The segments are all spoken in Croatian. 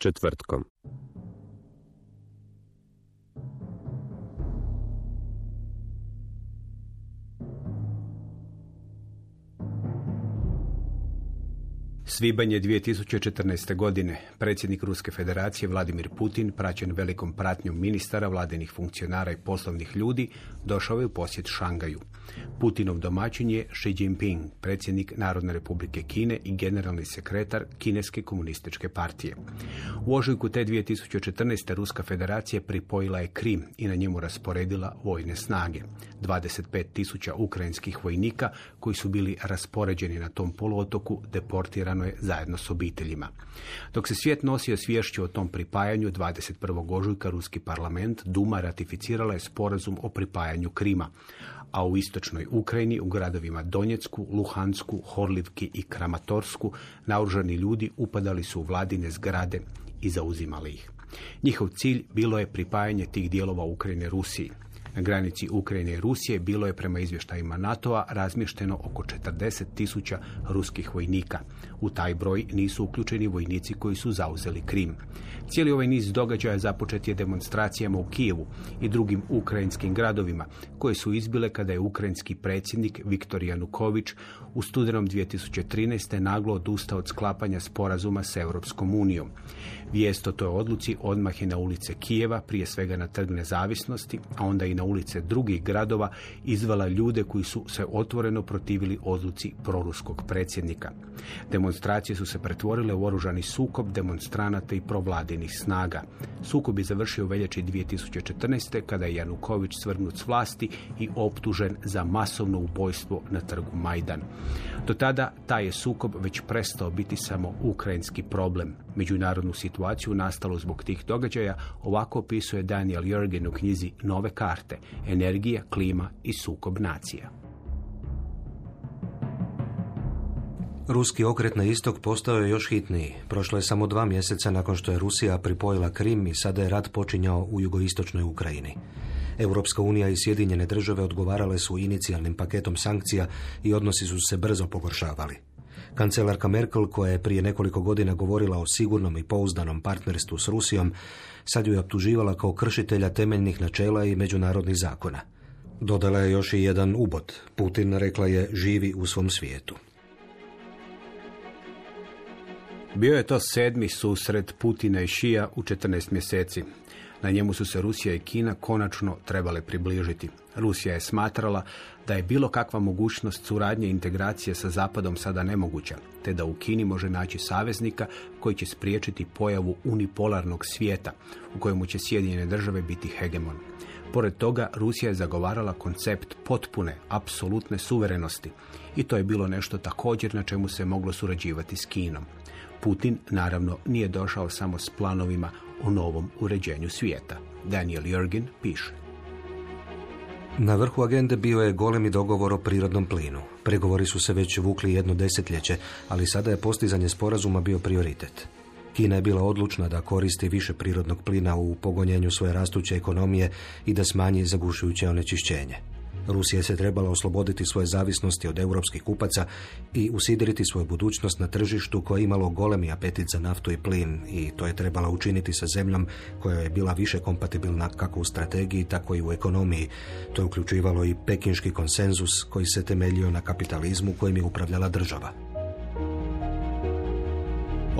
Četvrtkom. Svibanj je 2014. godine. Predsjednik Ruske federacije Vladimir Putin, praćen velikom pratnjom ministara, vladinih funkcionara i poslovnih ljudi, došao je u posjet Šangaju. Putinov domaćin je Xi Jinping, predsjednik Narodne republike Kine i generalni sekretar Kineske komunističke partije. U ožujku te 2014. Ruska federacija pripojila je Krim i na njemu rasporedila vojne snage. 25 tisuća ukrajinskih vojnika koji su bili raspoređeni na tom poluotoku deportirano je zajedno s obiteljima. Dok se svijet nosio svješću o tom pripajanju, 21. ožujka Ruski parlament Duma ratificirala je sporazum o pripajanju Krima, a u istočnoj Ukrajini, u gradovima Donjecku, Luhansku, Horlivki i Kramatorsku, naoružani ljudi upadali su u vladine zgrade i zauzimali ih. Njihov cilj bilo je pripajanje tih dijelova Ukrajine Rusiji. Na granici Ukrajine i Rusije bilo je prema izvještajima NATO-a razmješteno oko 40 tisuća ruskih vojnika. U taj broj nisu uključeni vojnici koji su zauzeli Krim. Cijeli ovaj niz događaja započet je demonstracijama u Kijevu i drugim ukrajinskim gradovima, koje su izbile kada je ukrajinski predsjednik Viktor Januković u studenom 2013. naglo odustao od sklapanja sporazuma s Europskom unijom. Vijest o toj odluci odmah je na ulice Kijeva, prije svega na trg nezavisnosti, a onda i na ulice drugih gradova, izvala ljude koji su se otvoreno protivili odluci proruskog predsjednika. Demonstracije su se pretvorile u oružani sukob demonstranata i provladinih snaga. Sukob je završio veljači 2014. kada je Januković svrgnut s vlasti i optužen za masovno ubojstvo na trgu Majdan. Do tada taj je sukob već prestao biti samo ukrajinski problem. Međunarodnu situaciju nastalu zbog tih događaja ovako opisuje Daniel Jurgen u knjizi Nove karte, energija, klima i sukob nacija. Ruski okret na istok postao je još hitniji. Prošlo je samo dva mjeseca nakon što je Rusija pripojila Krim i sada je rat počinjao u jugoistočnoj Ukrajini. Europska unija i Sjedinjene države odgovarale su inicijalnim paketom sankcija i odnosi su se brzo pogoršavali. Kancelarka Merkel, koja je prije nekoliko godina govorila o sigurnom i pouzdanom partnerstvu s Rusijom, sad ju je optuživala kao kršitelja temeljnih načela i međunarodnih zakona. Dodala je još i jedan ubod. Putin, rekla je, živi u svom svijetu. Bio je to sedmi susret Putina i Šija u 14 mjeseci. Na njemu su se Rusija i Kina konačno trebale približiti. Rusija je smatrala da je bilo kakva mogućnost suradnje i integracije sa Zapadom sada nemoguća, te da u Kini može naći saveznika koji će spriječiti pojavu unipolarnog svijeta u kojemu će Sjedinjene države biti hegemon. Pored toga, Rusija je zagovarala koncept potpune, apsolutne suverenosti i to je bilo nešto također na čemu se moglo surađivati s Kinom. Putin naravno nije došao samo s planovima o novom uređenju svijeta. Daniel Jurgen piše. Na vrhu agende bio je golemi dogovor o prirodnom plinu. Pregovori su se već vukli jedno desetljeće, ali sada je postizanje sporazuma bio prioritet. Kina je bila odlučna da koristi više prirodnog plina u pogonjenju svoje rastuće ekonomije i da smanji zagušujuće onečišćenje. Rusija se trebala osloboditi svoje zavisnosti od europskih kupaca i usidriti svoju budućnost na tržištu koje je imalo golemi apetit za naftu i plin i to je trebala učiniti sa zemljom koja je bila više kompatibilna kako u strategiji, tako i u ekonomiji. To je uključivalo i pekinški konsenzus koji se temeljio na kapitalizmu kojim je upravljala država.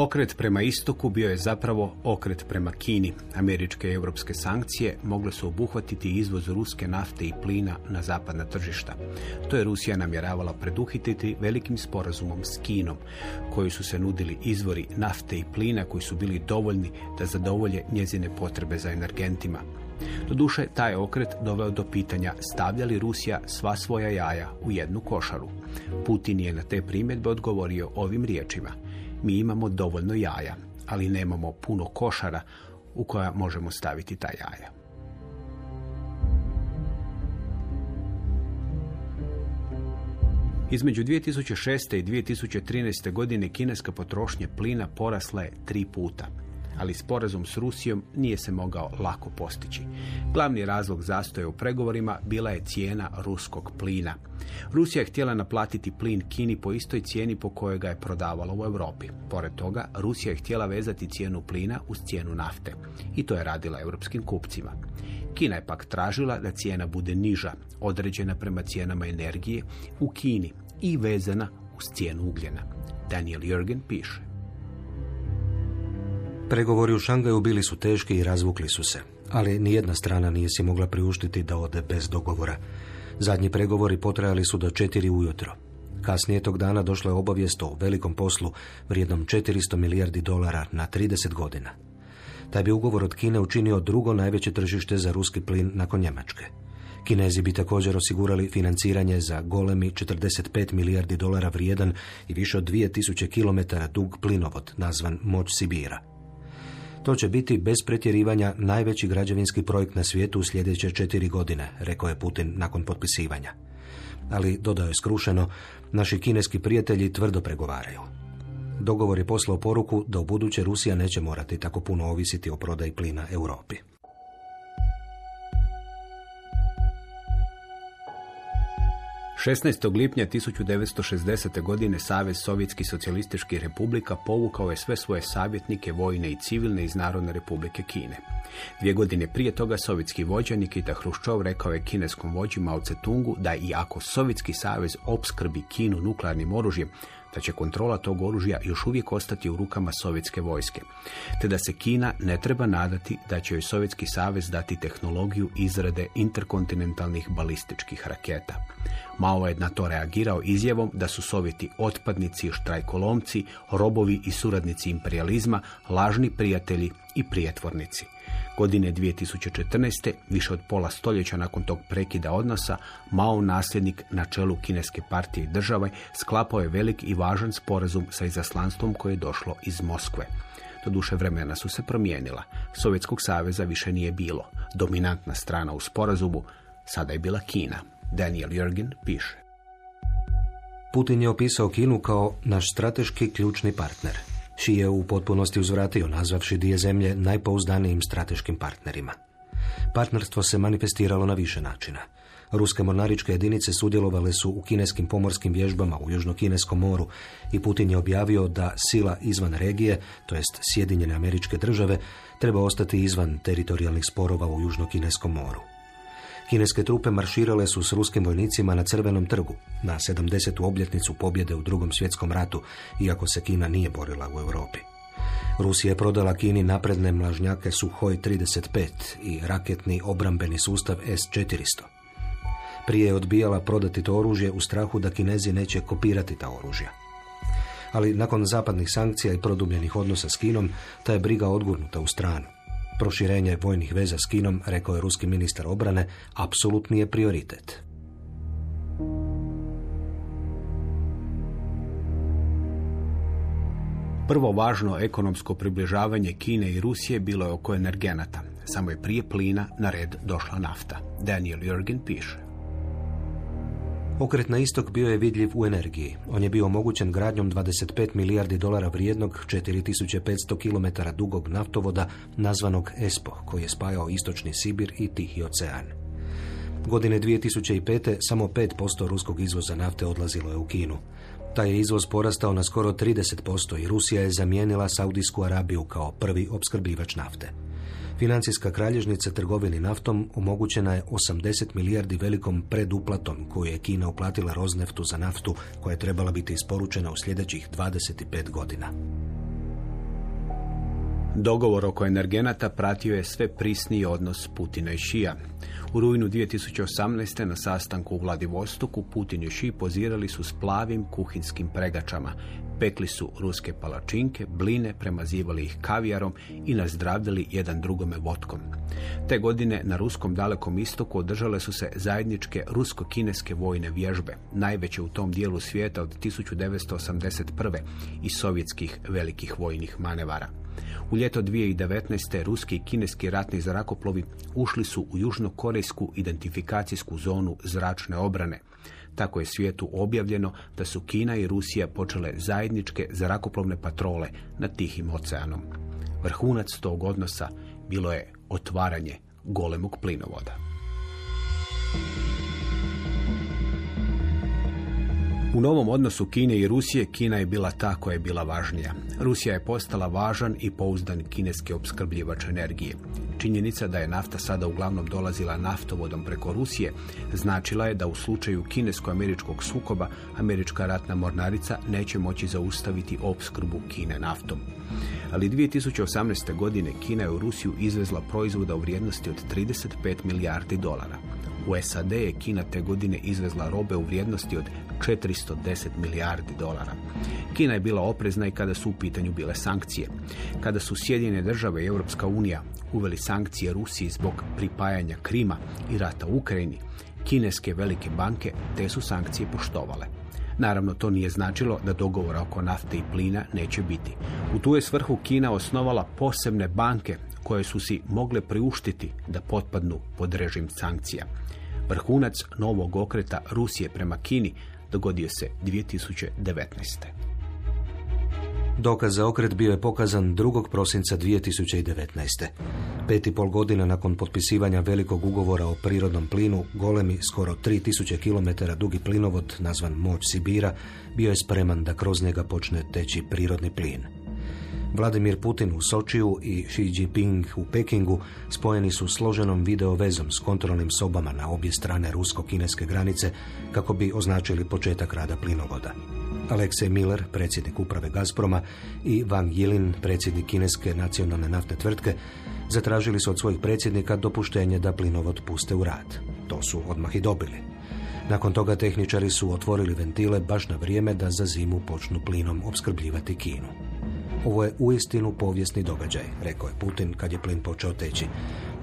Okret prema istoku bio je zapravo okret prema Kini. Američke i europske sankcije mogle su obuhvatiti izvoz ruske nafte i plina na zapadna tržišta. To je Rusija namjeravala preduhititi velikim sporazumom s Kinom, koji su se nudili izvori nafte i plina koji su bili dovoljni da zadovolje njezine potrebe za energentima. Doduše, taj okret doveo do pitanja stavlja li Rusija sva svoja jaja u jednu košaru. Putin je na te primjedbe odgovorio ovim riječima. Mi imamo dovoljno jaja, ali nemamo puno košara u koja možemo staviti ta jaja. Između 2006. i 2013. godine kineska potrošnja plina porasla je tri puta ali sporazum s Rusijom nije se mogao lako postići. Glavni razlog zastoja u pregovorima bila je cijena ruskog plina. Rusija je htjela naplatiti plin Kini po istoj cijeni po kojoj ga je prodavala u Europi. Pored toga, Rusija je htjela vezati cijenu plina uz cijenu nafte. I to je radila europskim kupcima. Kina je pak tražila da cijena bude niža, određena prema cijenama energije u Kini i vezana uz cijenu ugljena. Daniel Jürgen piše. Pregovori u Šangaju bili su teški i razvukli su se, ali nijedna strana nije si mogla priuštiti da ode bez dogovora. Zadnji pregovori potrajali su do četiri ujutro. Kasnije tog dana došla je obavijest o velikom poslu vrijednom 400 milijardi dolara na 30 godina. Taj bi ugovor od Kine učinio drugo najveće tržište za ruski plin nakon Njemačke. Kinezi bi također osigurali financiranje za golemi 45 milijardi dolara vrijedan i više od 2000 km dug plinovod nazvan Moć Sibira. To će biti bez pretjerivanja najveći građevinski projekt na svijetu u sljedeće četiri godine, rekao je Putin nakon potpisivanja. Ali, dodao je skrušeno, naši kineski prijatelji tvrdo pregovaraju. Dogovor je poslao poruku da u buduće Rusija neće morati tako puno ovisiti o prodaji plina Europi. 16. lipnja 1960. godine Savez Sovjetskih socijalističkih republika povukao je sve svoje savjetnike, vojne i civilne iz Narodne republike Kine. Dvije godine prije toga sovjetski vođa Nikita Hruščov rekao je kineskom vođi Mao Tse-tungu da i ako Sovjetski savez opskrbi Kinu nuklearnim oružjem, da će kontrola tog oružja još uvijek ostati u rukama sovjetske vojske, te da se Kina ne treba nadati da će joj Sovjetski savez dati tehnologiju izrade interkontinentalnih balističkih raketa. Mao je na to reagirao izjavom da su Sovjeti otpadnici, štrajkolomci, robovi i suradnici imperializma, lažni prijatelji i prijetvornici. Godine 2014. više od pola stoljeća nakon tog prekida odnosa, Mao nasljednik na čelu kineske partije i države sklapao je velik i važan sporazum sa izaslanstvom koje je došlo iz Moskve. Doduše vremena su se promijenila. Sovjetskog saveza više nije bilo. Dominantna strana u sporazumu sada je bila Kina. Daniel Jurgen piše. Putin je opisao Kinu kao naš strateški ključni partner. Xi je u potpunosti uzvratio nazvavši dvije zemlje najpouzdanijim strateškim partnerima. Partnerstvo se manifestiralo na više načina. Ruske mornaričke jedinice sudjelovale su u kineskim pomorskim vježbama u Južnokineskom moru i Putin je objavio da sila izvan regije, to jest Sjedinjene američke države, treba ostati izvan teritorijalnih sporova u Južnokineskom moru. Kineske trupe marširale su s ruskim vojnicima na Crvenom trgu na 70. obljetnicu pobjede u drugom svjetskom ratu, iako se Kina nije borila u Europi. Rusija je prodala Kini napredne mlažnjake Suhoj 35 i raketni obrambeni sustav S-400. Prije je odbijala prodati to oružje u strahu da Kinezi neće kopirati ta oružja. Ali nakon zapadnih sankcija i produbljenih odnosa s Kinom, ta je briga odgurnuta u stranu. Proširenje vojnih veza s Kinom, rekao je ruski ministar obrane, apsolutni je prioritet. Prvo važno ekonomsko približavanje Kine i Rusije bilo je oko energenata. Samo je prije plina na red došla nafta. Daniel Jurgen piše. Okret na istok bio je vidljiv u energiji. On je bio omogućen gradnjom 25 milijardi dolara vrijednog 4500 km dugog naftovoda nazvanog ESPO, koji je spajao istočni Sibir i Tihi ocean. Godine 2005. samo 5% ruskog izvoza nafte odlazilo je u Kinu. Taj je izvoz porastao na skoro 30% i Rusija je zamijenila Saudijsku Arabiju kao prvi opskrbljivač nafte. Financijska kralježnica trgovini naftom omogućena je 80 milijardi velikom preduplatom koju je Kina uplatila Rozneftu za naftu koja je trebala biti isporučena u sljedećih 25 godina. Dogovor oko energenata pratio je sve prisniji odnos Putina i Šija. U rujnu 2018. na sastanku u Vladivostoku Putin i Ši pozirali su s plavim kuhinskim pregačama. Pekli su ruske palačinke, bline, premazivali ih kavijarom i nazdravljali jedan drugome vodkom. Te godine na ruskom dalekom istoku održale su se zajedničke rusko-kineske vojne vježbe, najveće u tom dijelu svijeta od 1981. i sovjetskih velikih vojnih manevara. U ljeto 2019. ruski i kineski ratni zrakoplovi ušli su u južnokorejsku identifikacijsku zonu zračne obrane. Tako je svijetu objavljeno da su Kina i Rusija počele zajedničke zrakoplovne patrole nad Tihim oceanom. Vrhunac tog odnosa bilo je otvaranje golemog plinovoda. U novom odnosu Kine i Rusije Kina je bila ta koja je bila važnija. Rusija je postala važan i pouzdan kineski opskrbljivač energije. Činjenica da je nafta sada uglavnom dolazila naftovodom preko Rusije značila je da u slučaju kinesko-američkog sukoba američka ratna mornarica neće moći zaustaviti opskrbu Kine naftom. Ali 2018. godine Kina je u Rusiju izvezla proizvoda u vrijednosti od 35 milijardi dolara. U SAD je Kina te godine izvezla robe u vrijednosti od 410 milijardi dolara. Kina je bila oprezna i kada su u pitanju bile sankcije. Kada su Sjedinjene države i Europska unija uveli sankcije Rusiji zbog pripajanja Krima i rata u Ukrajini, kineske velike banke te su sankcije poštovale. Naravno, to nije značilo da dogovora oko nafte i plina neće biti. U tu je svrhu Kina osnovala posebne banke koje su si mogle priuštiti da potpadnu pod režim sankcija. Vrhunac novog okreta Rusije prema Kini dogodio se 2019. Dokaz za okret bio je pokazan 2. prosinca 2019. Pet i pol godina nakon potpisivanja velikog ugovora o prirodnom plinu, golemi, skoro 3000 km dugi plinovod, nazvan Moć Sibira, bio je spreman da kroz njega počne teći prirodni plin. Vladimir Putin u Sočiju i Xi Jinping u Pekingu spojeni su složenom video vezom s kontrolnim sobama na obje strane rusko-kineske granice kako bi označili početak rada plinovoda. Aleksej Miller, predsjednik uprave Gazproma, i Wang Yilin, predsjednik kineske nacionalne naftne tvrtke, zatražili su od svojih predsjednika dopuštenje da plinovod puste u rad. To su odmah i dobili. Nakon toga tehničari su otvorili ventile baš na vrijeme da za zimu počnu plinom opskrbljivati Kinu. Ovo je uistinu povijesni događaj, rekao je Putin kad je plin počeo teći.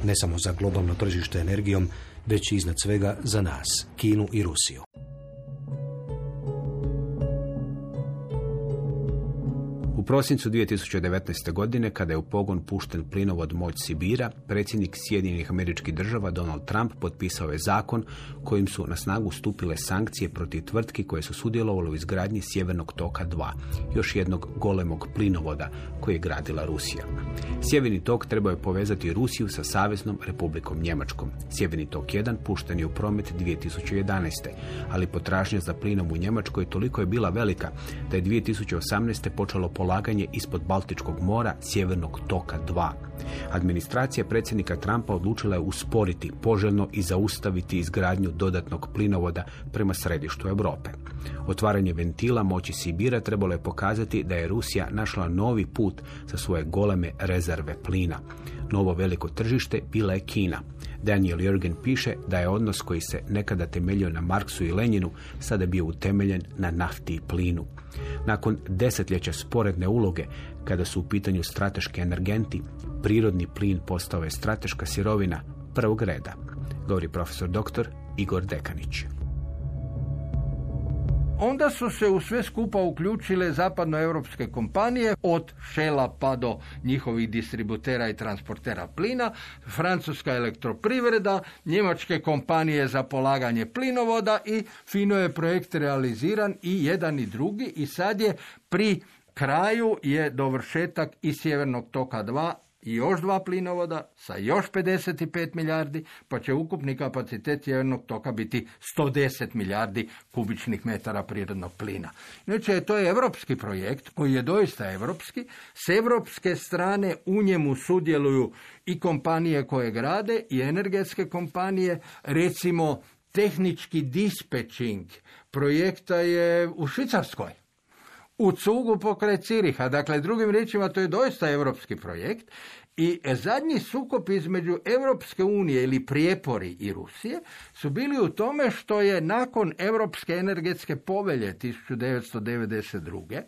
Ne samo za globalno tržište energijom, već i iznad svega za nas, Kinu i Rusiju. Prosincu 2019. godine, kada je u pogon pušten plinovod Moć Sibira, predsjednik Sjedinjenih američkih država Donald Trump potpisao je zakon kojim su na snagu stupile sankcije protiv tvrtki koje su sudjelovale u izgradnji Sjevernog toka 2, još jednog golemog plinovoda koji je gradila Rusija. Sjeverni tok trebao je povezati Rusiju sa Saveznom republikom Njemačkom. Sjeverni tok 1 pušten je u promet 2011. ali potražnja za plinom u Njemačkoj toliko je bila velika da je 2018. počelo polagati ulaganje ispod Baltičkog mora Sjevernog toka 2. Administracija predsjednika Trumpa odlučila je usporiti poželjno i zaustaviti izgradnju dodatnog plinovoda prema središtu Europe. Otvaranje ventila moći Sibira trebalo je pokazati da je Rusija našla novi put za svoje goleme rezerve plina. Novo veliko tržište bila je Kina. Daniel Jürgen piše da je odnos koji se nekada temeljio na Marksu i Lenjinu sada bio utemeljen na nafti i plinu. Nakon desetljeća sporedne uloge, kada su u pitanju strateški energenti, prirodni plin postao je strateška sirovina prvog reda, govori profesor dr. Igor Dekanić. Onda su se u sve skupa uključile zapadnoevropske kompanije od Shella pa do njihovih distributera i transportera plina, francuska elektroprivreda, njemačke kompanije za polaganje plinovoda i fino je projekt realiziran i jedan i drugi i sad je pri kraju je dovršetak i Sjevernog toka 2 i još dva plinovoda sa još 55 milijardi, pa će ukupni kapacitet sjevernog toka biti 110 milijardi kubičnih metara prirodnog plina. Inače, to je evropski projekt koji je doista evropski. S evropske strane u njemu sudjeluju i kompanije koje grade i energetske kompanije, recimo tehnički dispečing projekta je u Švicarskoj u cugu pokraj Ciriha. Dakle, drugim riječima, to je doista europski projekt i zadnji sukob između Europske unije ili prijepori i Rusije su bili u tome što je nakon Europske energetske povelje 1992.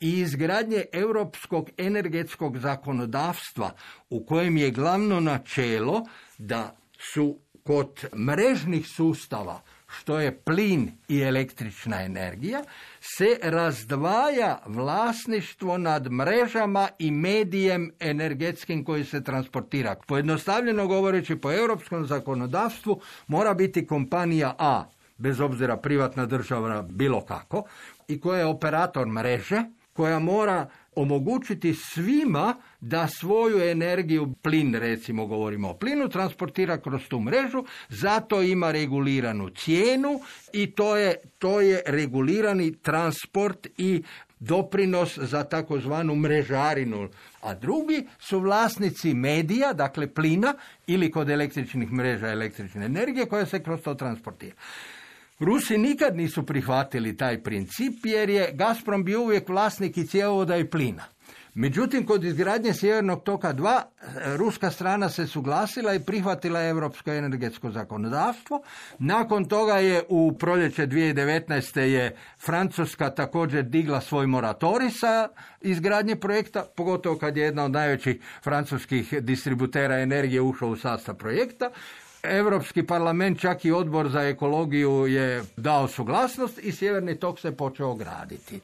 i izgradnje europskog energetskog zakonodavstva u kojem je glavno načelo da su kod mrežnih sustava što je plin i električna energija, se razdvaja vlasništvo nad mrežama i medijem energetskim koji se transportira. Pojednostavljeno govoreći po europskom zakonodavstvu mora biti kompanija A, bez obzira privatna država bilo kako, i koja je operator mreže, koja mora omogućiti svima da svoju energiju, plin recimo govorimo o plinu, transportira kroz tu mrežu, zato ima reguliranu cijenu i to je, to je regulirani transport i doprinos za takozvanu mrežarinu, a drugi su vlasnici medija, dakle plina ili kod električnih mreža električne energije koja se kroz to transportira. Rusi nikad nisu prihvatili taj princip jer je Gazprom bio uvijek vlasnik i cjevovoda i plina. Međutim, kod izgradnje Sjevernog toka 2, ruska strana se suglasila i prihvatila europsko energetsko zakonodavstvo. Nakon toga je u proljeće 2019. je Francuska također digla svoj moratorij sa izgradnje projekta, pogotovo kad je jedna od najvećih francuskih distributera energije ušao u sastav projekta. Europski parlament, čak i odbor za ekologiju je dao suglasnost i sjeverni tok se počeo graditi.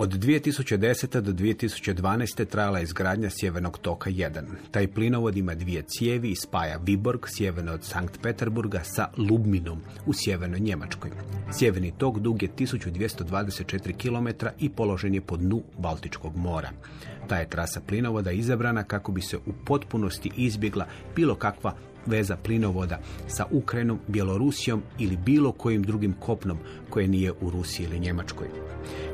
Od 2010. do 2012. trajala je izgradnja Sjevernog toka 1. Taj plinovod ima dvije cijevi i spaja Viborg, sjeverno od Sankt Peterburga, sa Lubminom u sjevernoj Njemačkoj. Sjeverni tok dug je 1224 km i položen je po dnu Baltičkog mora. Ta je trasa plinovoda izabrana kako bi se u potpunosti izbjegla bilo kakva veza plinovoda sa Ukrajinom, Bjelorusijom ili bilo kojim drugim kopnom koje nije u Rusiji ili Njemačkoj.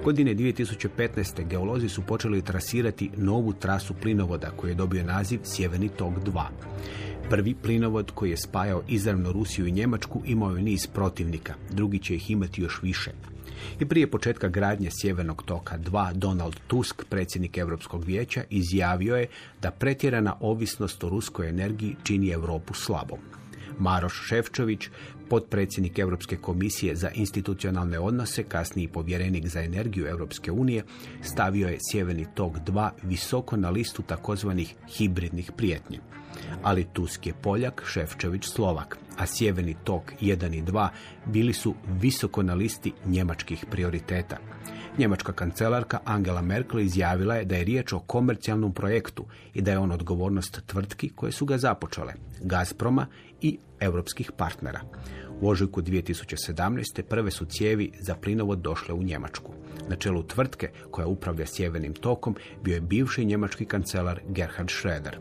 Godine 2015. geolozi su počeli trasirati novu trasu plinovoda koji je dobio naziv Sjeverni tok 2. Prvi plinovod koji je spajao izravno Rusiju i Njemačku imao je niz protivnika, drugi će ih imati još više. I prije početka gradnje Sjevernog toka 2 Donald Tusk, predsjednik Europskog vijeća, izjavio je da pretjerana ovisnost o ruskoj energiji čini Europu slabom. Maroš Ševčović, potpredsjednik Europske komisije za institucionalne odnose, kasniji povjerenik za energiju Europske unije, stavio je Sjeverni tok 2 visoko na listu takozvanih hibridnih prijetnji. Ali Tusk je Poljak, Ševčević Slovak, a Sjeverni tok 1 i 2 bili su visoko na listi njemačkih prioriteta. Njemačka kancelarka Angela Merkel izjavila je da je riječ o komercijalnom projektu i da je on odgovornost tvrtki koje su ga započele, Gazproma i europskih partnera. U ožujku 2017. prve su cijevi za plinovod došle u Njemačku. Na čelu tvrtke koja upravlja sjevernim tokom bio je bivši njemački kancelar Gerhard Schröder.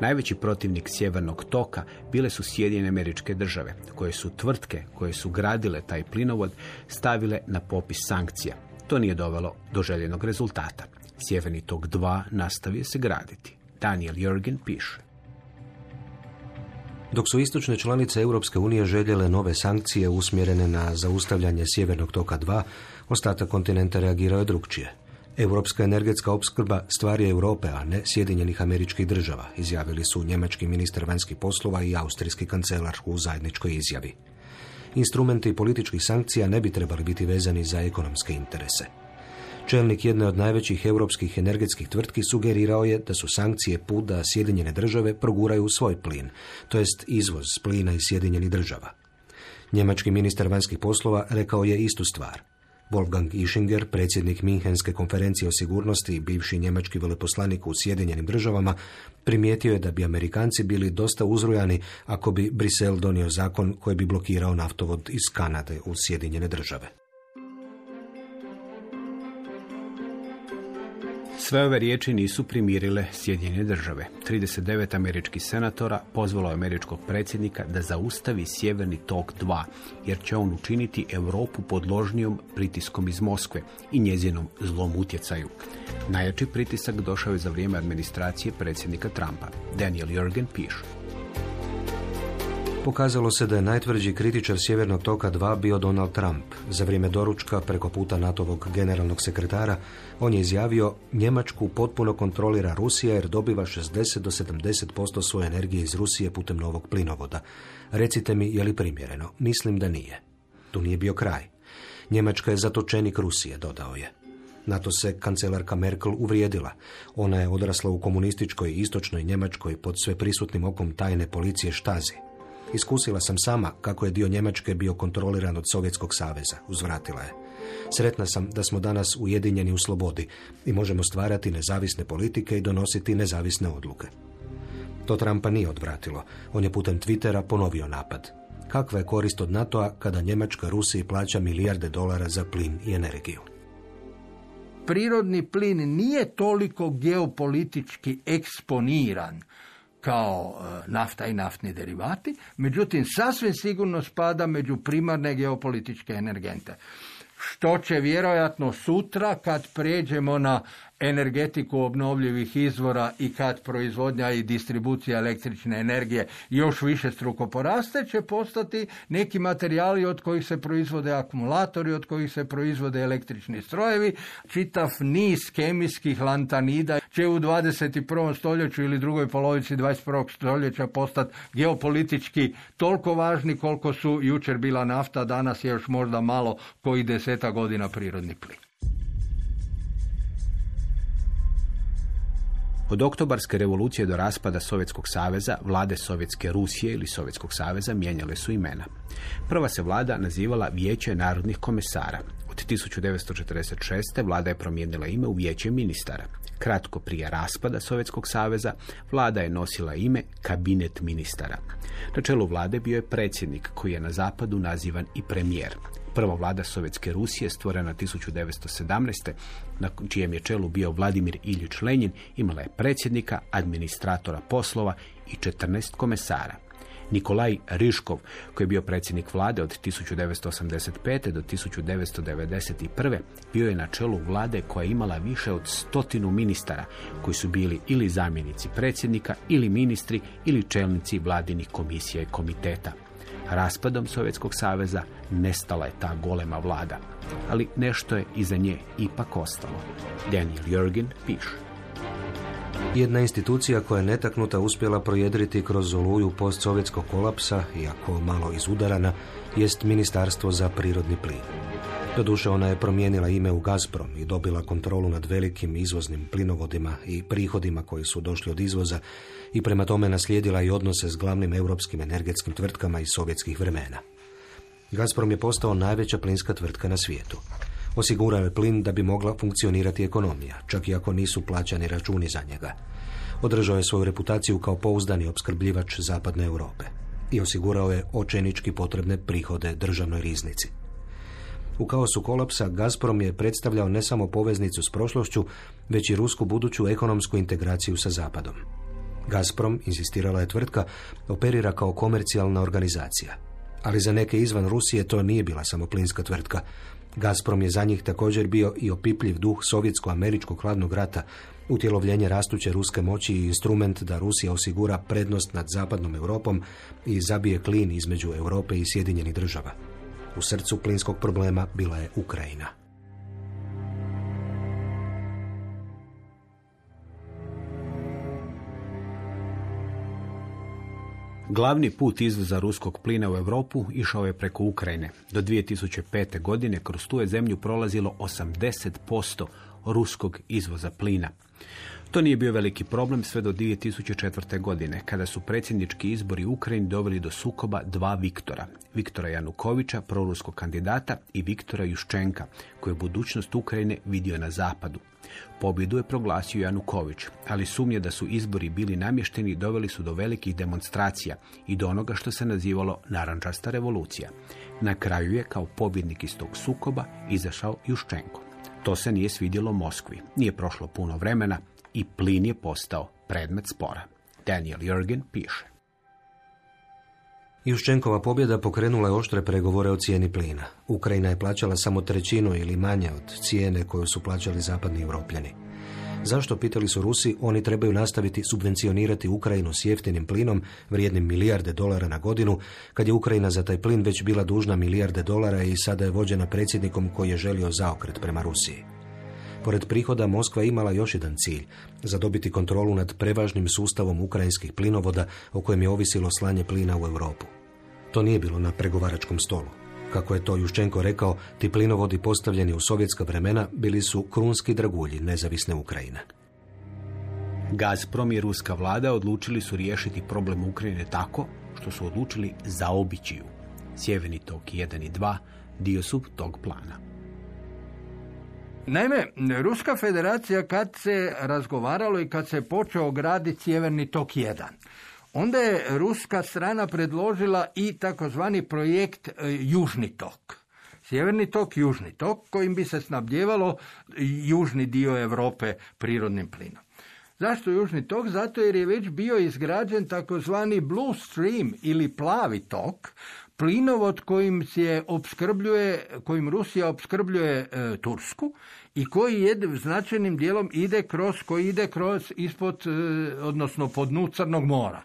Najveći protivnik sjevernog toka bile su Sjedinjene američke države, koje su tvrtke koje su gradile taj plinovod stavile na popis sankcija. To nije dovelo do željenog rezultata. Sjeverni tok 2 nastavio se graditi. Daniel Jürgen piše. Dok su istočne članice Europske unije željele nove sankcije usmjerene na zaustavljanje Sjevernog toka 2, ostatak kontinenta reagirao je drugčije. Europska energetska opskrba stvar Europe, a ne Sjedinjenih američkih država, izjavili su njemački ministar vanjskih poslova i austrijski kancelar u zajedničkoj izjavi. Instrumenti političkih sankcija ne bi trebali biti vezani za ekonomske interese. Čelnik jedne od najvećih europskih energetskih tvrtki sugerirao je da su sankcije put da Sjedinjene države proguraju svoj plin, to jest izvoz plina iz Sjedinjenih država. Njemački ministar vanjskih poslova rekao je istu stvar. Wolfgang Ischinger, predsjednik Minhenske konferencije o sigurnosti i bivši njemački veleposlanik u Sjedinjenim državama, primijetio je da bi Amerikanci bili dosta uzrujani ako bi Brisel donio zakon koji bi blokirao naftovod iz Kanade u Sjedinjene države. Sve ove riječi nisu primirile Sjedinjene države. 39 američkih senatora pozvalo američkog predsjednika da zaustavi Sjeverni tok 2, jer će on učiniti Europu podložnijom pritiskom iz Moskve i njezinom zlom utjecaju. Najjači pritisak došao je za vrijeme administracije predsjednika Trumpa. Daniel Jurgen piše. Pokazalo se da je najtvrđi kritičar Sjevernog toka 2 bio Donald Trump. Za vrijeme doručka preko puta NATO-vog generalnog sekretara on je izjavio Njemačku potpuno kontrolira Rusija jer dobiva 60 do 70% svoje energije iz Rusije putem novog plinovoda. Recite mi je li primjereno? Mislim da nije. Tu nije bio kraj. Njemačka je zatočenik Rusije, dodao je. Na to se kancelarka Merkel uvrijedila. Ona je odrasla u komunističkoj istočnoj Njemačkoj pod sve prisutnim okom tajne policije Štazi. Iskusila sam sama kako je dio Njemačke bio kontroliran od Sovjetskog saveza, uzvratila je. Sretna sam da smo danas ujedinjeni u slobodi i možemo stvarati nezavisne politike i donositi nezavisne odluke. To Trumpa nije odvratilo. On je putem Twittera ponovio napad. Kakva je korist od NATO-a kada Njemačka Rusiji plaća milijarde dolara za plin i energiju? Prirodni plin nije toliko geopolitički eksponiran kao e, nafta i naftni derivati, međutim sasvim sigurno spada među primarne geopolitičke energente. Što će vjerojatno sutra kad prijeđemo na energetiku obnovljivih izvora i kad proizvodnja i distribucija električne energije još više struko poraste, će postati neki materijali od kojih se proizvode akumulatori, od kojih se proizvode električni strojevi, čitav niz kemijskih lantanida će u 21. stoljeću ili drugoj polovici 21. stoljeća postati geopolitički toliko važni koliko su jučer bila nafta, danas je još možda malo koji deseta godina prirodni plin. Od oktobarske revolucije do raspada Sovjetskog saveza, vlade Sovjetske Rusije ili Sovjetskog saveza mijenjale su imena. Prva se vlada nazivala Vijeće narodnih komesara. Od 1946. vlada je promijenila ime u Vijeće ministara. Kratko prije raspada Sovjetskog saveza, vlada je nosila ime Kabinet ministara. Na čelu vlade bio je predsjednik, koji je na zapadu nazivan i premijer. Prva vlada Sovjetske Rusije, stvorena 1917. na čijem je čelu bio Vladimir Iljić Lenin, imala je predsjednika, administratora poslova i 14 komesara. Nikolaj Riškov, koji je bio predsjednik vlade od 1985. do 1991. bio je na čelu vlade koja je imala više od stotinu ministara, koji su bili ili zamjenici predsjednika, ili ministri, ili čelnici vladinih komisija i komiteta. Raspadom Sovjetskog saveza nestala je ta golema vlada, ali nešto je iza nje ipak ostalo. Daniel Jurgen piše. Jedna institucija koja je netaknuta uspjela projedriti kroz oluju postsovjetskog kolapsa, iako malo izudarana, jest Ministarstvo za prirodni plin. Doduše ona je promijenila ime u Gazprom i dobila kontrolu nad velikim izvoznim plinovodima i prihodima koji su došli od izvoza i prema tome naslijedila i odnose s glavnim europskim energetskim tvrtkama iz sovjetskih vremena. Gazprom je postao najveća plinska tvrtka na svijetu. Osigurao je plin da bi mogla funkcionirati ekonomija, čak i ako nisu plaćani računi za njega. Održao je svoju reputaciju kao pouzdani opskrbljivač zapadne Europe i osigurao je očenički potrebne prihode državnoj riznici. U kaosu kolapsa Gazprom je predstavljao ne samo poveznicu s prošlošću, već i rusku buduću ekonomsku integraciju sa Zapadom. Gazprom, insistirala je tvrtka, operira kao komercijalna organizacija. Ali za neke izvan Rusije to nije bila samo plinska tvrtka. Gazprom je za njih također bio i opipljiv duh sovjetsko-američkog hladnog rata, utjelovljenje rastuće ruske moći i instrument da Rusija osigura prednost nad zapadnom Europom i zabije klin između Europe i Sjedinjenih država. U srcu plinskog problema bila je Ukrajina. Glavni put izvoza ruskog plina u Europu išao je preko Ukrajine. Do 2005. godine kroz tu je zemlju prolazilo 80% ruskog izvoza plina. To nije bio veliki problem sve do 2004. godine, kada su predsjednički izbori u Ukrajini doveli do sukoba dva Viktora. Viktora Janukovića, proruskog kandidata, i Viktora Juščenka, koji je budućnost Ukrajine vidio na zapadu. Pobjedu je proglasio Januković, ali sumnje da su izbori bili namješteni doveli su do velikih demonstracija i do onoga što se nazivalo narančasta revolucija. Na kraju je kao pobjednik iz tog sukoba izašao Juščenko. To se nije svidjelo Moskvi. Nije prošlo puno vremena i plin je postao predmet spora. Daniel Jurgen piše. Juščenkova pobjeda pokrenula je oštre pregovore o cijeni plina. Ukrajina je plaćala samo trećinu ili manje od cijene koju su plaćali zapadni europljani. Zašto, pitali su Rusi, oni trebaju nastaviti subvencionirati Ukrajinu s jeftinim plinom vrijednim milijarde dolara na godinu, kad je Ukrajina za taj plin već bila dužna milijarde dolara i sada je vođena predsjednikom koji je želio zaokret prema Rusiji. Pored prihoda, Moskva imala još jedan cilj, zadobiti kontrolu nad prevažnim sustavom ukrajinskih plinovoda o kojem je ovisilo slanje plina u Europu. To nije bilo na pregovaračkom stolu. Kako je to Juščenko rekao, ti plinovodi postavljeni u sovjetska vremena bili su krunski dragulji nezavisne Ukrajine. Gazprom i ruska vlada odlučili su riješiti problem Ukrajine tako što su odlučili zaobići ju. Sjeverni tok 1 i 2 dio su tog plana. Naime, Ruska federacija kad se razgovaralo i kad se počeo graditi Sjeverni tok 1, onda je ruska strana predložila i takozvani projekt e, Južni tok. Sjeverni tok, južni tok, kojim bi se snabdjevalo južni dio Europe prirodnim plinom. Zašto južni tok? Zato jer je već bio izgrađen takozvani Blue Stream ili plavi tok, plinovod kojim se opskrbljuje, kojim Rusija opskrbljuje e, Tursku i koji je značajnim dijelom ide kroz, koji ide kroz ispod, e, odnosno pod dnu Crnog mora.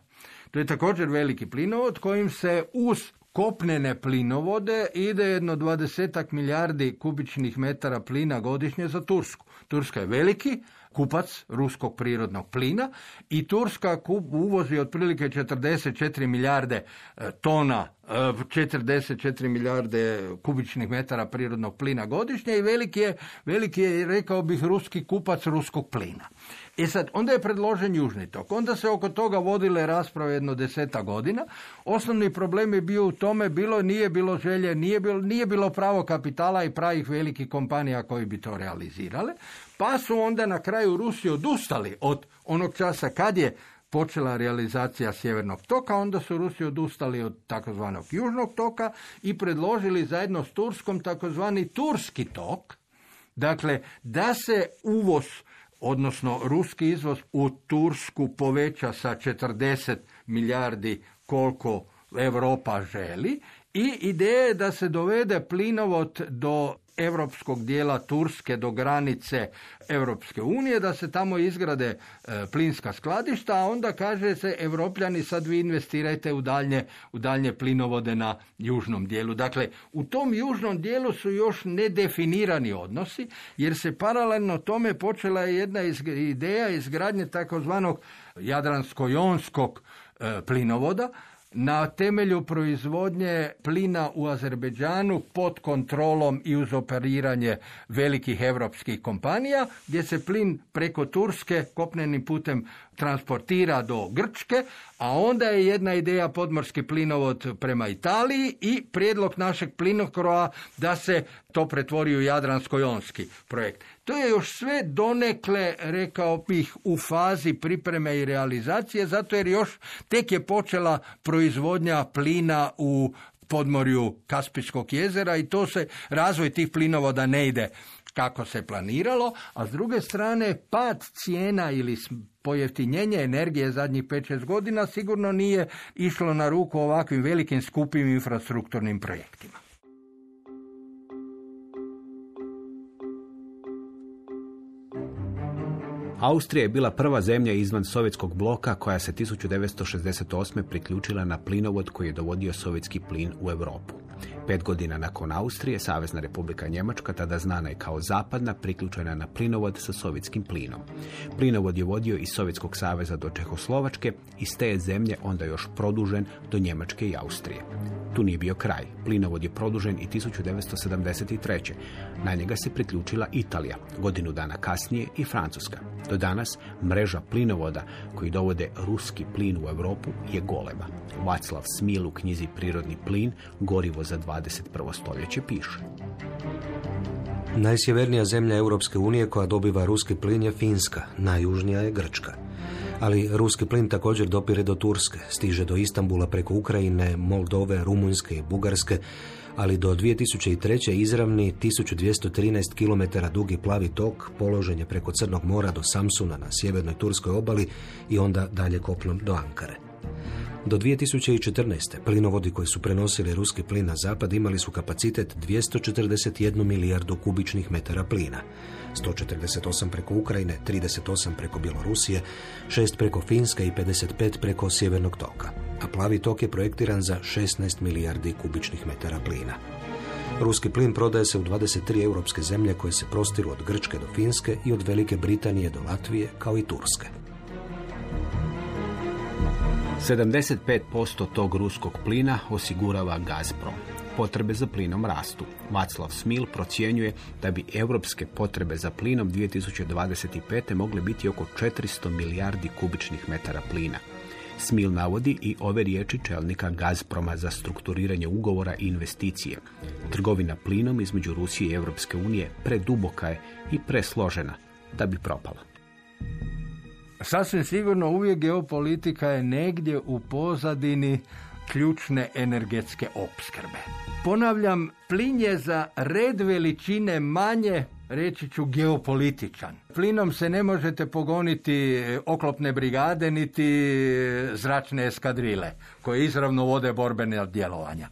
To je također veliki plinovod kojim se uz kopnene plinovode ide jedno dvadesetak milijardi kubičnih metara plina godišnje za Tursku. Turska je veliki, kupac ruskog prirodnog plina i Turska uvozi otprilike 44 milijarde e, tona 44 e, milijarde kubičnih metara prirodnog plina godišnje i veliki je, veliki je, rekao bih, ruski kupac ruskog plina. E sad, onda je predložen južni tok. Onda se oko toga vodile rasprave jedno deseta godina. Osnovni problem je bio u tome, bilo nije bilo želje, nije bilo, nije bilo pravo kapitala i pravih velikih kompanija koji bi to realizirale. Pa su onda na kraju Rusi odustali od onog časa kad je počela realizacija sjevernog toka, onda su Rusi odustali od takozvanog južnog toka i predložili zajedno s Turskom takozvani turski tok, dakle da se uvoz odnosno ruski izvoz u Tursku poveća sa 40 milijardi koliko Europa želi i ideja je da se dovede plinovod do europskog dijela Turske do granice Europske unije, da se tamo izgrade e, plinska skladišta, a onda kaže se Evropljani sad vi investirajte u daljnje, u daljnje plinovode na južnom dijelu. Dakle, u tom južnom dijelu su još nedefinirani odnosi, jer se paralelno tome počela je jedna ideja izgradnje takozvanog jadransko-jonskog e, plinovoda, na temelju proizvodnje plina u Azerbeđanu pod kontrolom i uz operiranje velikih europskih kompanija, gdje se plin preko Turske kopnenim putem transportira do Grčke, a onda je jedna ideja podmorski plinovod prema Italiji i prijedlog našeg plinokrova da se to pretvori u Jadransko-jonski projekt. To je još sve donekle, rekao bih, u fazi pripreme i realizacije, zato jer još tek je počela proizvodnja plina u podmorju Kaspijskog jezera i to se, razvoj tih plinovoda ne ide kako se planiralo, a s druge strane pad cijena ili pojeftinjenje energije zadnjih 5-6 godina sigurno nije išlo na ruku ovakvim velikim skupim infrastrukturnim projektima. Austrija je bila prva zemlja izvan sovjetskog bloka koja se 1968. priključila na plinovod koji je dovodio sovjetski plin u Europu. Pet godina nakon Austrije, Savezna republika Njemačka, tada znana je kao zapadna, priključena na plinovod sa sovjetskim plinom. Plinovod je vodio iz Sovjetskog saveza do Čehoslovačke i s te zemlje onda još produžen do Njemačke i Austrije. Tu nije bio kraj. Plinovod je produžen i 1973. Na njega se priključila Italija, godinu dana kasnije i Francuska. Do danas mreža plinovoda koji dovode ruski plin u Europu je golema. Vaclav Smil u knjizi Prirodni plin, gorivo za 21. stoljeće piše. Najsjevernija zemlja Europske unije koja dobiva ruski plin je Finska, najjužnija je Grčka. Ali ruski plin također dopire do Turske, stiže do Istambula preko Ukrajine, Moldove, Rumunjske i Bugarske, ali do 2003. izravni 1213 km dugi plavi tok položen je preko Crnog mora do Samsuna na sjevernoj turskoj obali i onda dalje kopnom do Ankare. Do 2014. plinovodi koji su prenosili ruski plin na zapad imali su kapacitet 241 milijardu kubičnih metara plina. 148 preko Ukrajine, 38 preko Bjelorusije, 6 preko Finske i 55 preko Sjevernog toka. A plavi tok je projektiran za 16 milijardi kubičnih metara plina. Ruski plin prodaje se u 23 europske zemlje koje se prostiru od Grčke do Finske i od Velike Britanije do Latvije kao i Turske. 75% tog ruskog plina osigurava Gazprom. Potrebe za plinom rastu. Vaclav Smil procjenjuje da bi europske potrebe za plinom 2025. mogle biti oko 400 milijardi kubičnih metara plina. Smil navodi i ove riječi čelnika Gazproma za strukturiranje ugovora i investicije. Trgovina plinom između Rusije i Europske unije preduboka je i presložena da bi propala. Sasvim sigurno uvijek geopolitika je negdje u pozadini ključne energetske opskrbe. Ponavljam, plin je za red veličine manje reći ću geopolitičan. Plinom se ne možete pogoniti oklopne brigade niti zračne eskadrile koje izravno vode borbene djelovanja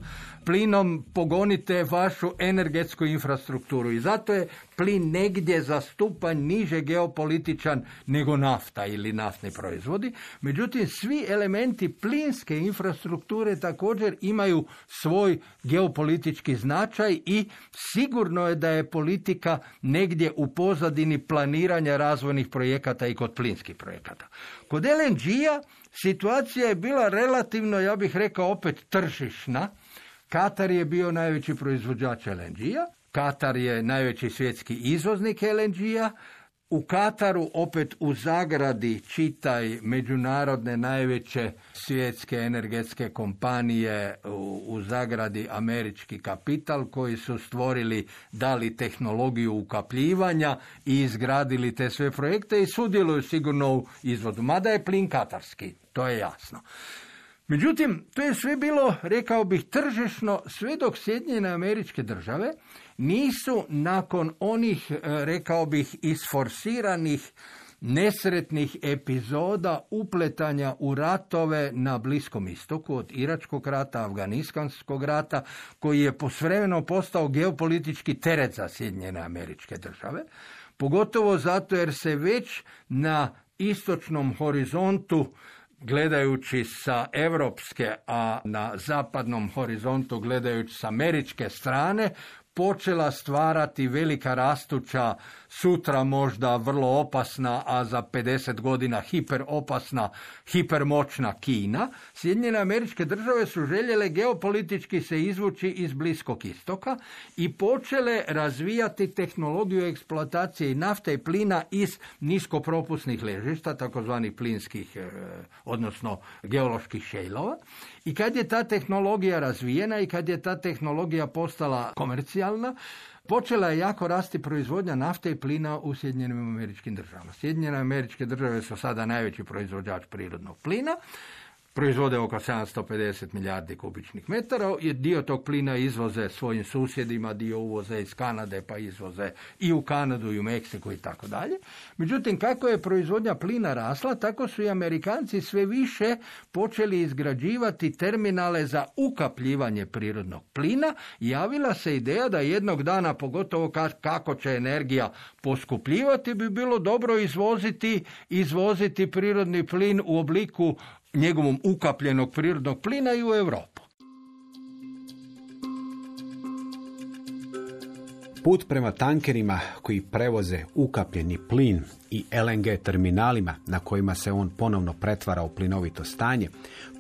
plinom pogonite vašu energetsku infrastrukturu i zato je plin negdje za stupanj niže geopolitičan nego nafta ili naftni proizvodi. Međutim, svi elementi plinske infrastrukture također imaju svoj geopolitički značaj i sigurno je da je politika negdje u pozadini planiranja razvojnih projekata i kod plinskih projekata. Kod LNG-a situacija je bila relativno, ja bih rekao, opet tržišna, Katar je bio najveći proizvođač LNG-a, Katar je najveći svjetski izvoznik LNG-a, u Kataru opet u zagradi čitaj međunarodne najveće svjetske energetske kompanije u, zagradi američki kapital koji su stvorili dali tehnologiju ukapljivanja i izgradili te sve projekte i sudjeluju sigurno u izvodu. Mada je plin katarski, to je jasno. Međutim, to je sve bilo, rekao bih, tržišno sve dok Sjedinjene američke države nisu nakon onih, e, rekao bih, isforsiranih nesretnih epizoda upletanja u ratove na Bliskom istoku, od Iračkog rata, Afganiskanskog rata, koji je posvremeno postao geopolitički teret za Sjedinjene američke države, pogotovo zato jer se već na istočnom horizontu gledajući sa europske, a na zapadnom horizontu gledajući sa američke strane, počela stvarati velika rastuća sutra možda vrlo opasna, a za 50 godina hiperopasna, hipermoćna Kina, Sjedinjene američke države su željele geopolitički se izvući iz Bliskog istoka i počele razvijati tehnologiju eksploatacije nafte i plina iz niskopropusnih ležišta, takozvanih plinskih, e, odnosno geoloških šejlova. I kad je ta tehnologija razvijena i kad je ta tehnologija postala komercijalna, Počela je jako rasti proizvodnja nafte i plina u Sjedinjenim američkim državama. Sjedinjene američke države su sada najveći proizvođač prirodnog plina proizvode oko 750 milijardi kubičnih metara. Dio tog plina izvoze svojim susjedima, dio uvoze iz Kanade pa izvoze i u Kanadu i u Meksiku i tako dalje. Međutim, kako je proizvodnja plina rasla, tako su i Amerikanci sve više počeli izgrađivati terminale za ukapljivanje prirodnog plina. Javila se ideja da jednog dana, pogotovo kako će energija poskupljivati, bi bilo dobro izvoziti, izvoziti prirodni plin u obliku njegovom ukapljenog prirodnog plina i u Europu. Put prema tankerima koji prevoze ukapljeni plin i LNG terminalima na kojima se on ponovno pretvara u plinovito stanje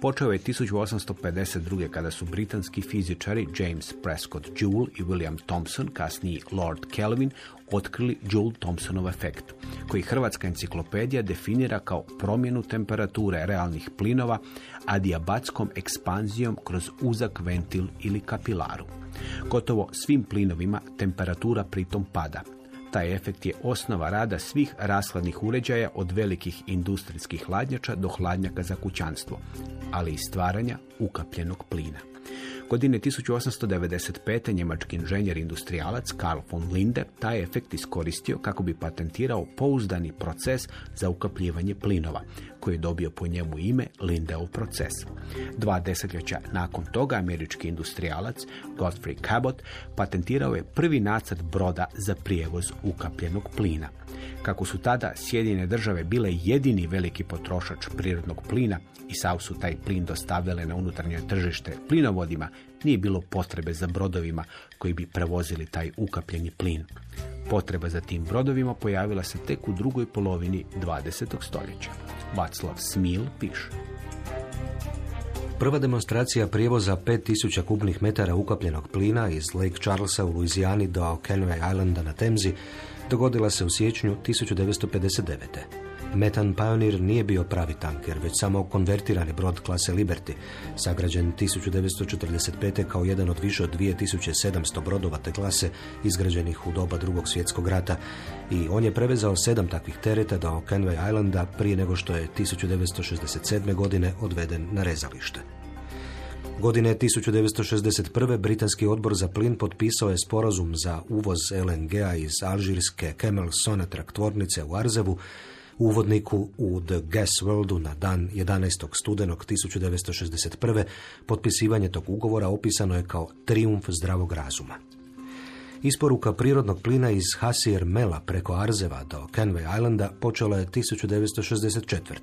počeo je 1852. kada su britanski fizičari James Prescott Joule i William Thomson, kasniji Lord Kelvin, otkrili Joule-Thomsonov efekt, koji hrvatska enciklopedija definira kao promjenu temperature realnih plinova adiabatskom ekspanzijom kroz uzak ventil ili kapilaru. Gotovo svim plinovima temperatura pritom pada. Taj efekt je osnova rada svih rashladnih uređaja od velikih industrijskih hladnjača do hladnjaka za kućanstvo, ali i stvaranja ukapljenog plina. Godine 1895. njemački inženjer industrijalac Karl von Linde taj efekt iskoristio kako bi patentirao pouzdani proces za ukapljivanje plinova. Koji je dobio po njemu ime Lindeov proces. Dva desetljeća nakon toga američki industrijalac Godfrey Cabot patentirao je prvi nacrt broda za prijevoz ukapljenog plina. Kako su tada Sjedine države bile jedini veliki potrošač prirodnog plina i sav su taj plin dostavljale na unutarnje tržište plinovodima, nije bilo potrebe za brodovima koji bi prevozili taj ukapljeni plin. Potreba za tim brodovima pojavila se tek u drugoj polovini 20. stoljeća. Václav Smil piše. Prva demonstracija prijevoza 5000 kubnih metara ukapljenog plina iz Lake Charlesa u Luizijani do Kenway Islanda na Temzi dogodila se u siječnju 1959. Metan Pioneer nije bio pravi tanker, već samo konvertirani brod klase Liberty, sagrađen 1945. kao jedan od više od 2700 brodova te klase izgrađenih u doba drugog svjetskog rata i on je prevezao sedam takvih tereta do Kenway Islanda prije nego što je 1967. godine odveden na rezalište. Godine 1961. Britanski odbor za plin potpisao je sporazum za uvoz LNG-a iz alžirske Kemel Sonatrach tvornice u Arzevu, uvodniku u The Gas Worldu na dan 11. studenog 1961. potpisivanje tog ugovora opisano je kao triumf zdravog razuma. Isporuka prirodnog plina iz Hasier Mela preko Arzeva do Kenway Islanda počela je 1964.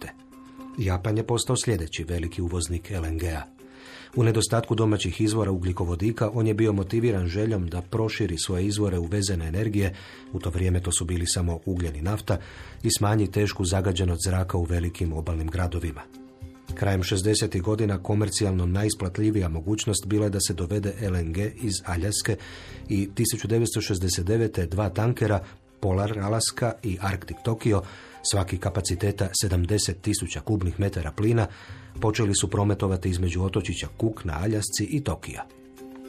Japan je postao sljedeći veliki uvoznik LNG-a. U nedostatku domaćih izvora ugljikovodika, on je bio motiviran željom da proširi svoje izvore uvezene energije, u to vrijeme to su bili samo ugljen i nafta, i smanji tešku zagađenost zraka u velikim obalnim gradovima. Krajem 60. godina komercijalno najisplatljivija mogućnost bila je da se dovede LNG iz Aljaske i 1969. dva tankera Polar Alaska i Arctic Tokio, svaki kapaciteta 70 tisuća kubnih metara plina, počeli su prometovati između otočića Kuk na Aljasci i Tokija.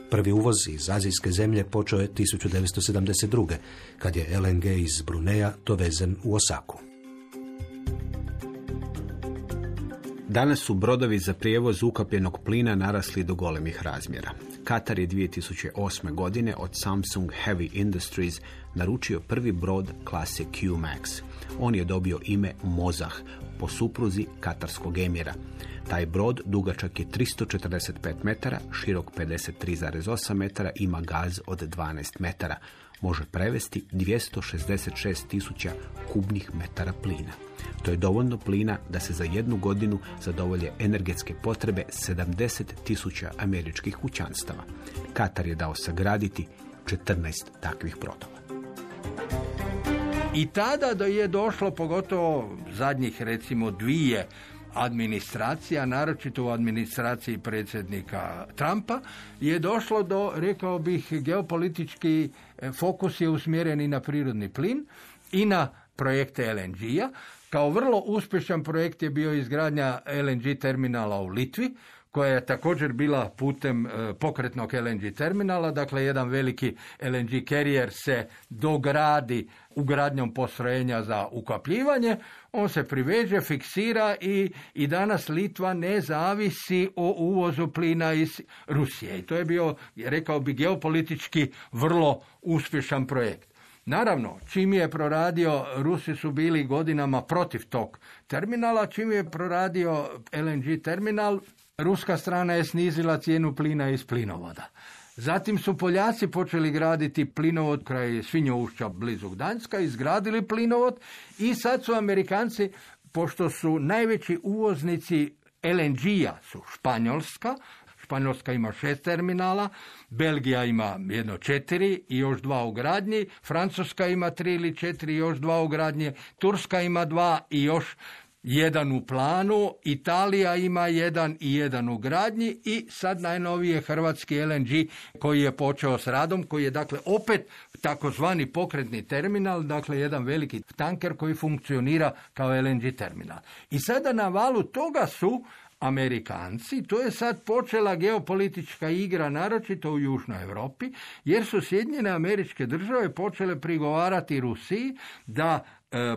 Prvi uvoz iz azijske zemlje počeo je 1972. kad je LNG iz Bruneja dovezen u Osaku. Danas su brodovi za prijevoz ukapljenog plina narasli do golemih razmjera. Katar je 2008. godine od Samsung Heavy Industries naručio prvi brod klase Q-Max. On je dobio ime Mozah po supruzi katarskog emira. Taj brod dugačak je 345 metara, širok 53,8 metara, ima gaz od 12 metara. Može prevesti 266 tisuća kubnih metara plina. To je dovoljno plina da se za jednu godinu zadovolje energetske potrebe 70 tisuća američkih kućanstava. Katar je dao sagraditi 14 takvih brodova. I tada da je došlo, pogotovo zadnjih recimo dvije administracija, naročito u administraciji predsjednika Trumpa, je došlo do, rekao bih, geopolitički e, fokus je usmjeren i na prirodni plin i na projekte LNG-a. Kao vrlo uspješan projekt je bio izgradnja LNG terminala u Litvi, koja je također bila putem e, pokretnog LNG terminala, dakle jedan veliki LNG carrier se dogradi ugradnjom postrojenja za ukapljivanje, on se priveže, fiksira i, i danas Litva ne zavisi o uvozu plina iz Rusije. I to je bio, rekao bi, geopolitički vrlo uspješan projekt. Naravno, čim je proradio, Rusi su bili godinama protiv tog terminala, čim je proradio LNG terminal, ruska strana je snizila cijenu plina iz plinovoda. Zatim su Poljaci počeli graditi plinovod kraj Svinjoušća blizu Gdanjska, izgradili plinovod i sad su Amerikanci, pošto su najveći uvoznici LNG-a su Španjolska, Španjolska ima šest terminala, Belgija ima jedno četiri i još dva u gradnji, Francuska ima tri ili četiri i još dva u gradnji, Turska ima dva i još jedan u planu, Italija ima jedan i jedan u gradnji i sad najnovije hrvatski LNG koji je počeo s radom, koji je dakle opet takozvani pokretni terminal, dakle jedan veliki tanker koji funkcionira kao LNG terminal. I sada na valu toga su Amerikanci, to je sad počela geopolitička igra, naročito u Južnoj Europi, jer su Sjedinjene američke države počele prigovarati Rusiji da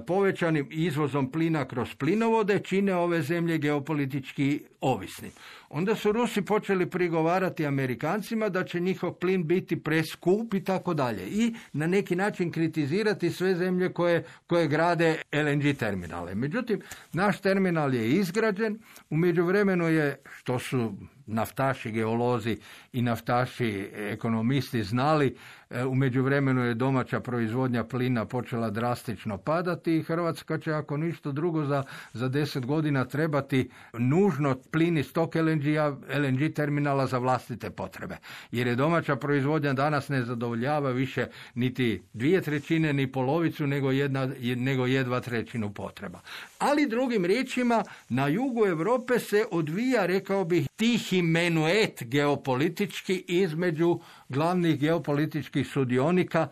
povećanim izvozom plina kroz plinovode čine ove zemlje geopolitički ovisnim. Onda su Rusi počeli prigovarati Amerikancima da će njihov plin biti preskup i tako dalje. I na neki način kritizirati sve zemlje koje, koje grade LNG terminale. Međutim, naš terminal je izgrađen, u međuvremenu je, što su naftaši, geolozi i naftaši, ekonomisti znali, e, u međuvremenu je domaća proizvodnja plina počela drastično padati i Hrvatska će ako ništa drugo za, za deset godina trebati nužno plin iz tog LNG, LNG terminala za vlastite potrebe. Jer je domaća proizvodnja danas ne zadovoljava više niti dvije trećine ni polovicu nego, jedna, nego jedva trećinu potreba. Ali drugim riječima na jugu Europe se odvija, rekao bih, tihi menuet geopolitički između glavnih geopolitičkih sudionika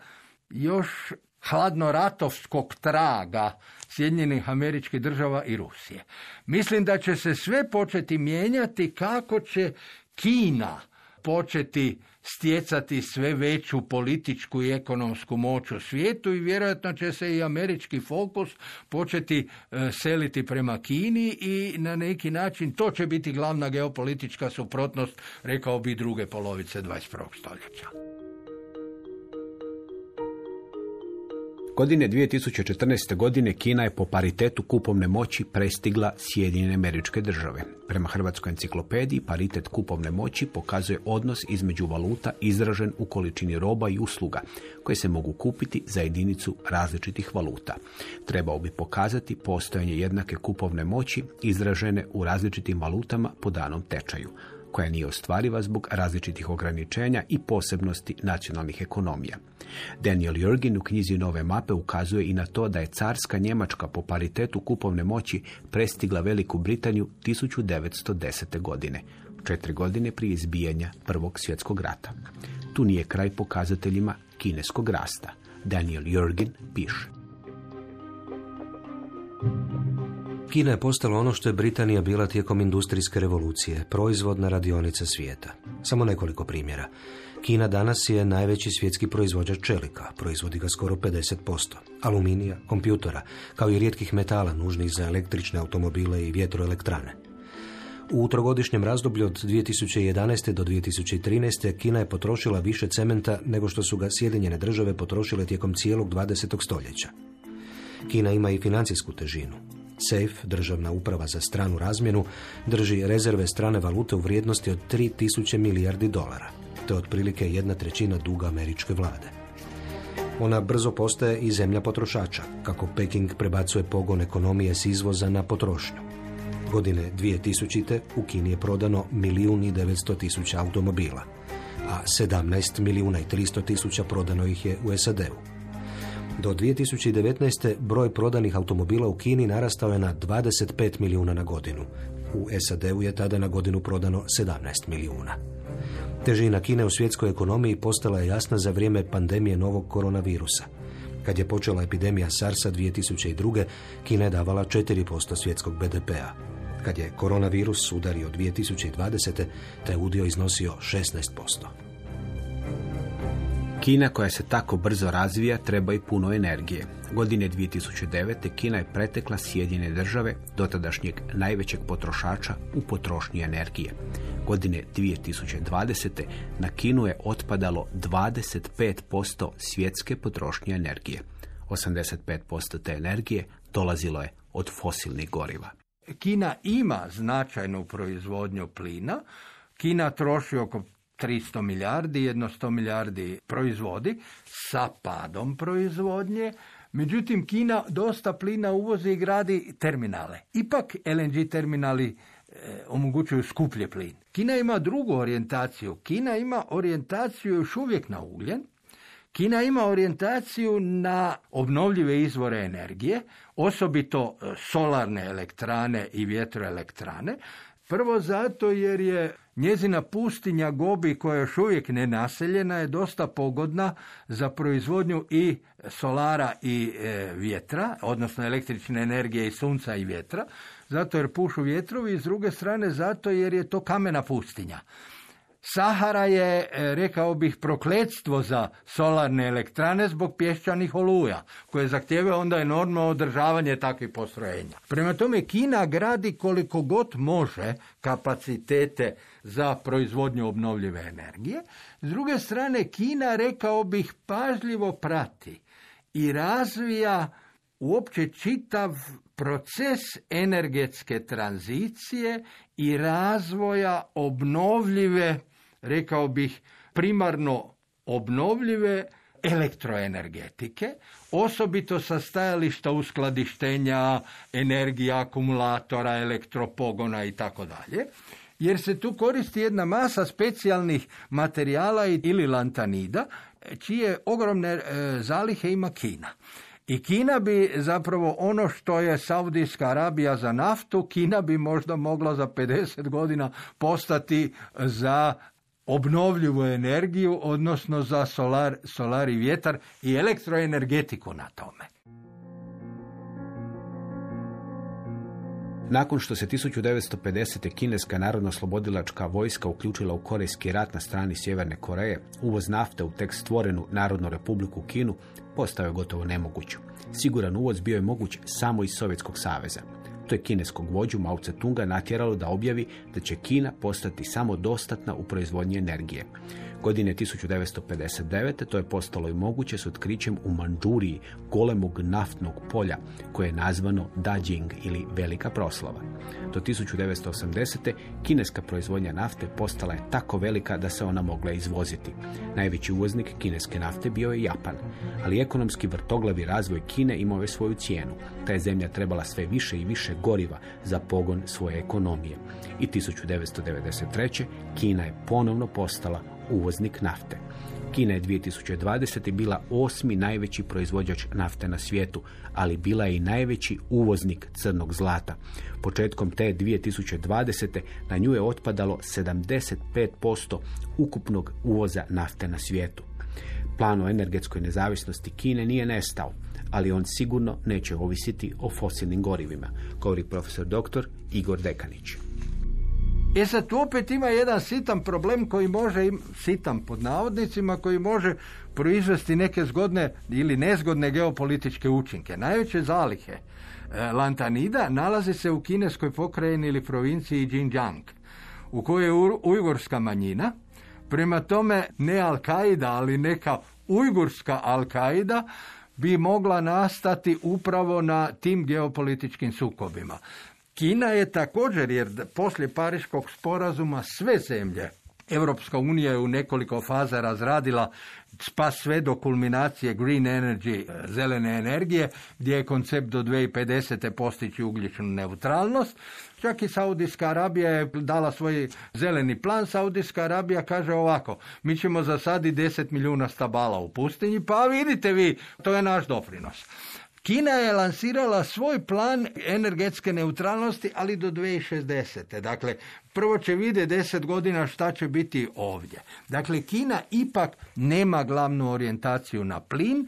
još hladnoratovskog traga Sjedinjenih američkih država i Rusije. Mislim da će se sve početi mijenjati kako će Kina početi stjecati sve veću političku i ekonomsku moć u svijetu i vjerojatno će se i američki fokus početi e, seliti prema Kini i na neki način to će biti glavna geopolitička suprotnost, rekao bi druge polovice 21. stoljeća. Godine 2014. godine Kina je po paritetu kupovne moći prestigla Sjedinjene američke države. Prema Hrvatskoj enciklopediji paritet kupovne moći pokazuje odnos između valuta izražen u količini roba i usluga koje se mogu kupiti za jedinicu različitih valuta. Trebao bi pokazati postojanje jednake kupovne moći izražene u različitim valutama po danom tečaju koja nije ostvariva zbog različitih ograničenja i posebnosti nacionalnih ekonomija. Daniel Jurgin u knjizi Nove mape ukazuje i na to da je carska Njemačka po paritetu kupovne moći prestigla Veliku Britaniju 1910. godine, četiri godine prije izbijanja Prvog svjetskog rata. Tu nije kraj pokazateljima kineskog rasta. Daniel Jurgin piše. Kina je postala ono što je Britanija bila tijekom industrijske revolucije, proizvodna radionica svijeta. Samo nekoliko primjera. Kina danas je najveći svjetski proizvođač čelika, proizvodi ga skoro 50%, aluminija, kompjutora, kao i rijetkih metala nužnih za električne automobile i vjetroelektrane. U trogodišnjem razdoblju od 2011. do 2013. Kina je potrošila više cementa nego što su ga Sjedinjene države potrošile tijekom cijelog 20. stoljeća. Kina ima i financijsku težinu. SAFE, državna uprava za stranu razmjenu, drži rezerve strane valute u vrijednosti od 3000 milijardi dolara. To je otprilike jedna trećina duga američke vlade. Ona brzo postaje i zemlja potrošača, kako Peking prebacuje pogon ekonomije s izvoza na potrošnju. Godine 2000. u Kini je prodano milijun i 900 tisuća automobila, a 17 milijuna i 300 tisuća prodano ih je u SAD-u. Do 2019. broj prodanih automobila u Kini narastao je na 25 milijuna na godinu. U SAD-u je tada na godinu prodano 17 milijuna. Težina Kine u svjetskoj ekonomiji postala je jasna za vrijeme pandemije novog koronavirusa. Kad je počela epidemija SARS-a 2002. Kina je davala 4% svjetskog BDP-a. Kad je koronavirus udario 2020. taj udio iznosio 16%. Kina koja se tako brzo razvija treba i puno energije. Godine 2009. Kina je pretekla Sjedine države, dotadašnjeg najvećeg potrošača u potrošnji energije. Godine 2020. na Kinu je otpadalo 25% svjetske potrošnje energije. 85% te energije dolazilo je od fosilnih goriva. Kina ima značajnu proizvodnju plina. Kina troši oko 300 milijardi, jedno 100 milijardi proizvodi sa padom proizvodnje. Međutim, Kina dosta plina uvozi i gradi terminale. Ipak LNG terminali e, omogućuju skuplje plin. Kina ima drugu orijentaciju. Kina ima orijentaciju još uvijek na ugljen. Kina ima orijentaciju na obnovljive izvore energije, osobito e, solarne elektrane i vjetroelektrane. Prvo zato jer je njezina pustinja Gobi, koja je još uvijek nenaseljena, je dosta pogodna za proizvodnju i solara i e, vjetra, odnosno električne energije i sunca i vjetra, zato jer pušu vjetrovi i s druge strane zato jer je to kamena pustinja. Sahara je, e, rekao bih, prokletstvo za solarne elektrane zbog pješčanih oluja, koje zahtijevaju onda enormno održavanje takvih postrojenja. Prema tome, Kina gradi koliko god može kapacitete za proizvodnju obnovljive energije. S druge strane, Kina, rekao bih, pažljivo prati i razvija uopće čitav proces energetske tranzicije i razvoja obnovljive, rekao bih, primarno obnovljive elektroenergetike, osobito sa stajališta uskladištenja energija, akumulatora, elektropogona i tako dalje, jer se tu koristi jedna masa specijalnih materijala ili lantanida, čije ogromne e, zalihe ima Kina. I Kina bi zapravo ono što je Saudijska Arabija za naftu, Kina bi možda mogla za 50 godina postati za obnovljivu energiju, odnosno za solar, solar i vjetar i elektroenergetiku na tome. Nakon što se 1950. kineska narodno-slobodilačka vojska uključila u Korejski rat na strani Sjeverne Koreje, uvoz nafte u tek stvorenu Narodnu republiku Kinu postao je gotovo nemoguć. Siguran uvoz bio je moguć samo iz Sovjetskog saveza. To je kineskog vođu Mao Tse-tunga natjeralo da objavi da će Kina postati samodostatna u proizvodnji energije. Godine 1959. to je postalo i moguće s otkrićem u Manđuriji golemog naftnog polja koje je nazvano Dajing ili Velika proslava. Do 1980. kineska proizvodnja nafte postala je tako velika da se ona mogla izvoziti. Najveći uvoznik kineske nafte bio je Japan, ali ekonomski vrtoglavi razvoj Kine imao je svoju cijenu. Ta je zemlja trebala sve više i više goriva za pogon svoje ekonomije. I 1993. Kina je ponovno postala uvoznik nafte. Kina je 2020. bila osmi najveći proizvođač nafte na svijetu, ali bila je i najveći uvoznik crnog zlata. Početkom te 2020. na nju je otpadalo 75% ukupnog uvoza nafte na svijetu. Plan o energetskoj nezavisnosti Kine nije nestao, ali on sigurno neće ovisiti o fosilnim gorivima, govori profesor dr. Igor Dekanić. E sad tu opet ima jedan sitan problem koji može, im, sitan pod navodnicima, koji može proizvesti neke zgodne ili nezgodne geopolitičke učinke. Najveće zalihe e, lantanida nalazi se u kineskoj pokrajini ili provinciji Xinjiang, u kojoj je ujgurska manjina. Prema tome ne Al-Qaida, ali neka ujgurska Al-Qaida bi mogla nastati upravo na tim geopolitičkim sukobima. Kina je također, jer poslije Pariškog sporazuma sve zemlje Europska unija je u nekoliko faza razradila pa sve do kulminacije green energy, zelene energije, gdje je koncept do 2050. postići ugljičnu neutralnost. Čak i Saudijska Arabija je dala svoj zeleni plan. Saudijska Arabija kaže ovako, mi ćemo zasaditi 10 milijuna stabala u pustinji, pa vidite vi, to je naš doprinos. Kina je lansirala svoj plan energetske neutralnosti, ali do 2060. Dakle, prvo će vidjeti deset godina šta će biti ovdje. Dakle, Kina ipak nema glavnu orijentaciju na plin,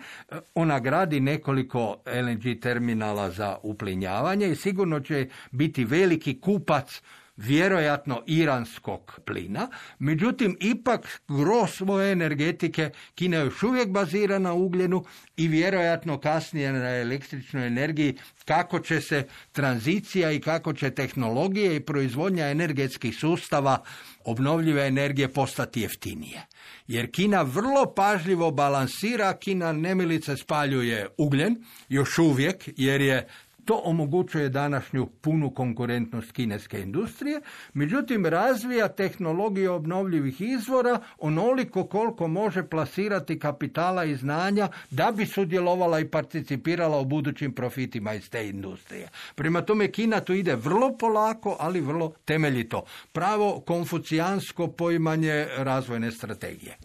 ona gradi nekoliko LNG terminala za uplinjavanje i sigurno će biti veliki kupac vjerojatno iranskog plina, međutim ipak gro svoje energetike Kina još uvijek bazira na ugljenu i vjerojatno kasnije na električnoj energiji kako će se tranzicija i kako će tehnologije i proizvodnja energetskih sustava obnovljive energije postati jeftinije. Jer Kina vrlo pažljivo balansira, Kina nemilice spaljuje ugljen, još uvijek, jer je to omogućuje današnju punu konkurentnost kineske industrije, međutim razvija tehnologije obnovljivih izvora onoliko koliko može plasirati kapitala i znanja da bi sudjelovala i participirala u budućim profitima iz te industrije. Prema tome Kina tu ide vrlo polako, ali vrlo temeljito. Pravo konfucijansko poimanje razvojne strategije.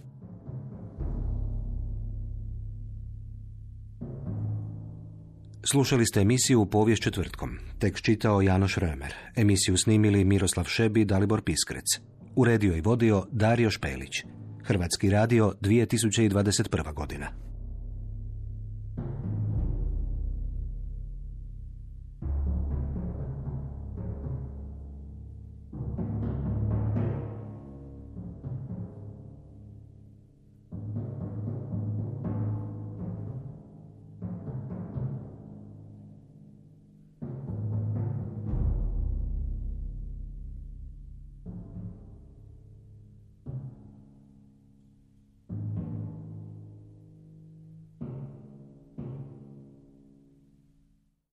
Slušali ste emisiju Povijest četvrtkom. Tekst čitao Janoš Römer. Emisiju snimili Miroslav Šebi i Dalibor Piskrec. Uredio i vodio Dario Špelić. Hrvatski radio 2021. godina.